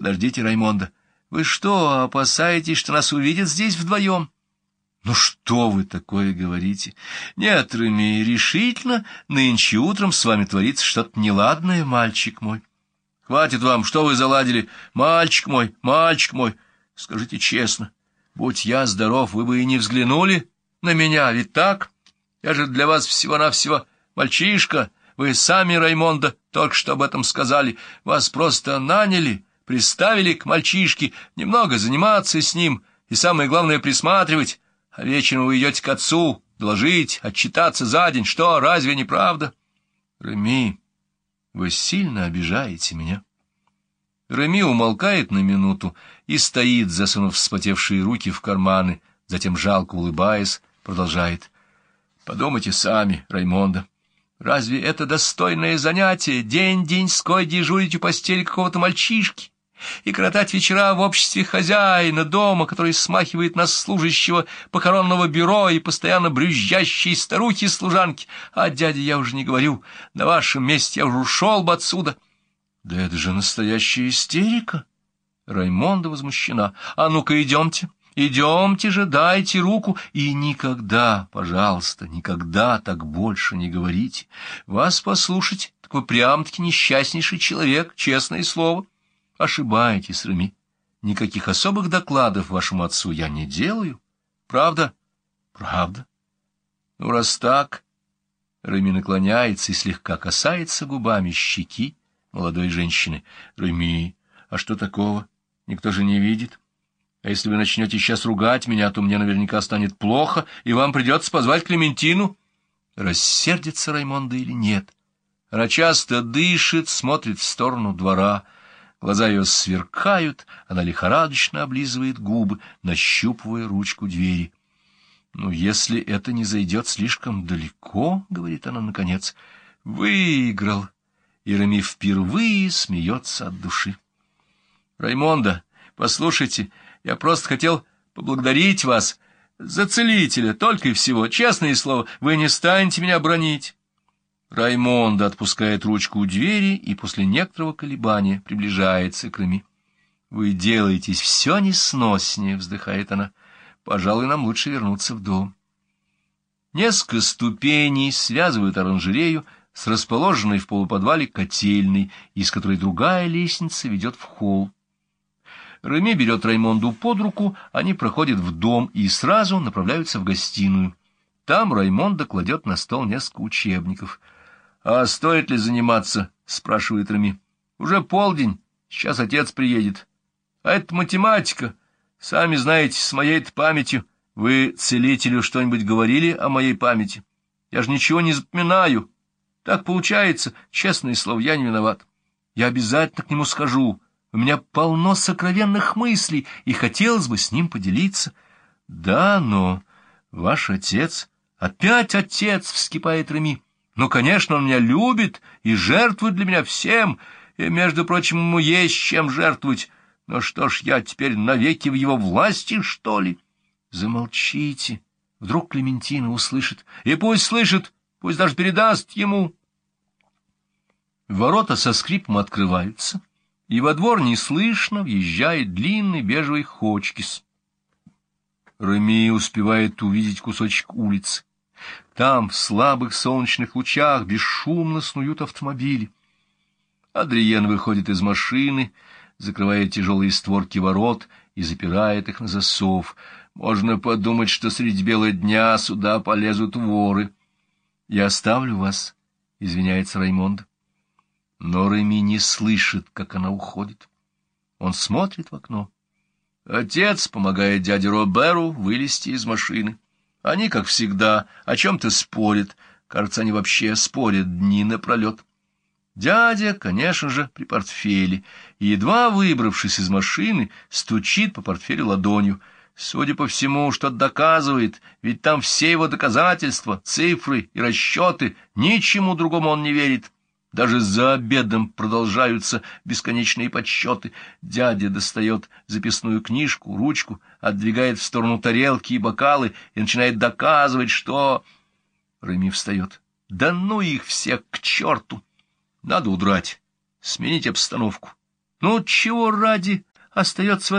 Подождите, Раймонда. Вы что, опасаетесь, что нас увидят здесь вдвоем? Ну что вы такое говорите? Нет, Реми, решительно, нынче утром с вами творится что-то неладное, мальчик мой. Хватит вам, что вы заладили? Мальчик мой, мальчик мой, скажите честно, будь я здоров, вы бы и не взглянули на меня, ведь так? Я же для вас всего-навсего мальчишка, вы сами, Раймонда, только что об этом сказали, вас просто наняли, приставили к мальчишке, немного заниматься с ним и, самое главное, присматривать, а вечером вы идете к отцу, доложить, отчитаться за день. Что, разве не правда? Реми, вы сильно обижаете меня. Реми умолкает на минуту и стоит, засунув вспотевшие руки в карманы, затем, жалко улыбаясь, продолжает. Подумайте сами, Раймонда. Разве это достойное занятие, день-деньской дежурить у постели какого-то мальчишки? И коротать вечера в обществе хозяина дома, который смахивает на служащего похоронного бюро и постоянно брюзжащей старухи-служанки. А дядя, я уже не говорю, на вашем месте я уже ушел бы отсюда. Да это же настоящая истерика. Раймонда возмущена. А ну-ка, идемте. Идемте же, дайте руку, и никогда, пожалуйста, никогда так больше не говорите. Вас послушать, так вы прям-таки несчастнейший человек, честное слово. Ошибаетесь, Рами. Никаких особых докладов вашему отцу я не делаю. Правда? Правда. Ну, раз так... Рами наклоняется и слегка касается губами щеки молодой женщины. Рами, а что такого? Никто же не видит. А если вы начнете сейчас ругать меня, то мне наверняка станет плохо, и вам придется позвать Клементину. Рассердится Раймонда или нет? Она дышит, смотрит в сторону двора — Глаза ее сверкают, она лихорадочно облизывает губы, нащупывая ручку двери. «Ну, если это не зайдет слишком далеко, — говорит она наконец, — выиграл». И Рами впервые смеется от души. «Раймонда, послушайте, я просто хотел поблагодарить вас за целителя, только и всего. Честное слово, вы не станете меня бронить». Раймонда отпускает ручку у двери и после некоторого колебания приближается к Рами. «Вы делаетесь все несноснее», — вздыхает она. «Пожалуй, нам лучше вернуться в дом». Несколько ступеней связывают оранжерею с расположенной в полуподвале котельной, из которой другая лестница ведет в холл. Реми берет Раймонду под руку, они проходят в дом и сразу направляются в гостиную. Там Раймонда кладет на стол несколько учебников —— А стоит ли заниматься? — спрашивает Рами. — Уже полдень, сейчас отец приедет. А это математика. Сами знаете, с моей-то памятью. Вы целителю что-нибудь говорили о моей памяти? Я же ничего не запоминаю. Так получается, честное слово, я не виноват. Я обязательно к нему схожу. У меня полно сокровенных мыслей, и хотелось бы с ним поделиться. Да, но ваш отец... Опять отец, — вскипает Рами. Ну, конечно, он меня любит и жертвует для меня всем, и, между прочим, ему есть чем жертвовать. Но что ж, я теперь навеки в его власти, что ли? Замолчите. Вдруг Клементина услышит. И пусть слышит, пусть даже передаст ему. Ворота со скрипом открываются, и во двор неслышно въезжает длинный бежевый хочкис. Реми успевает увидеть кусочек улицы. Там, в слабых солнечных лучах, бесшумно снуют автомобили. Адриен выходит из машины, закрывает тяжелые створки ворот и запирает их на засов. Можно подумать, что средь бела дня сюда полезут воры. — Я оставлю вас, — извиняется Раймонд. Но Реми не слышит, как она уходит. Он смотрит в окно. Отец помогает дяде Роберу вылезти из машины. Они, как всегда, о чем-то спорят. Кажется, они вообще спорят дни напролет. Дядя, конечно же, при портфеле, едва выбравшись из машины, стучит по портфелю ладонью. Судя по всему, что доказывает, ведь там все его доказательства, цифры и расчеты, ничему другому он не верит. Даже за обедом продолжаются бесконечные подсчеты. Дядя достает записную книжку, ручку, отдвигает в сторону тарелки и бокалы и начинает доказывать, что... Реми встает. Да ну их всех к черту! Надо удрать, сменить обстановку. Ну, чего ради остается в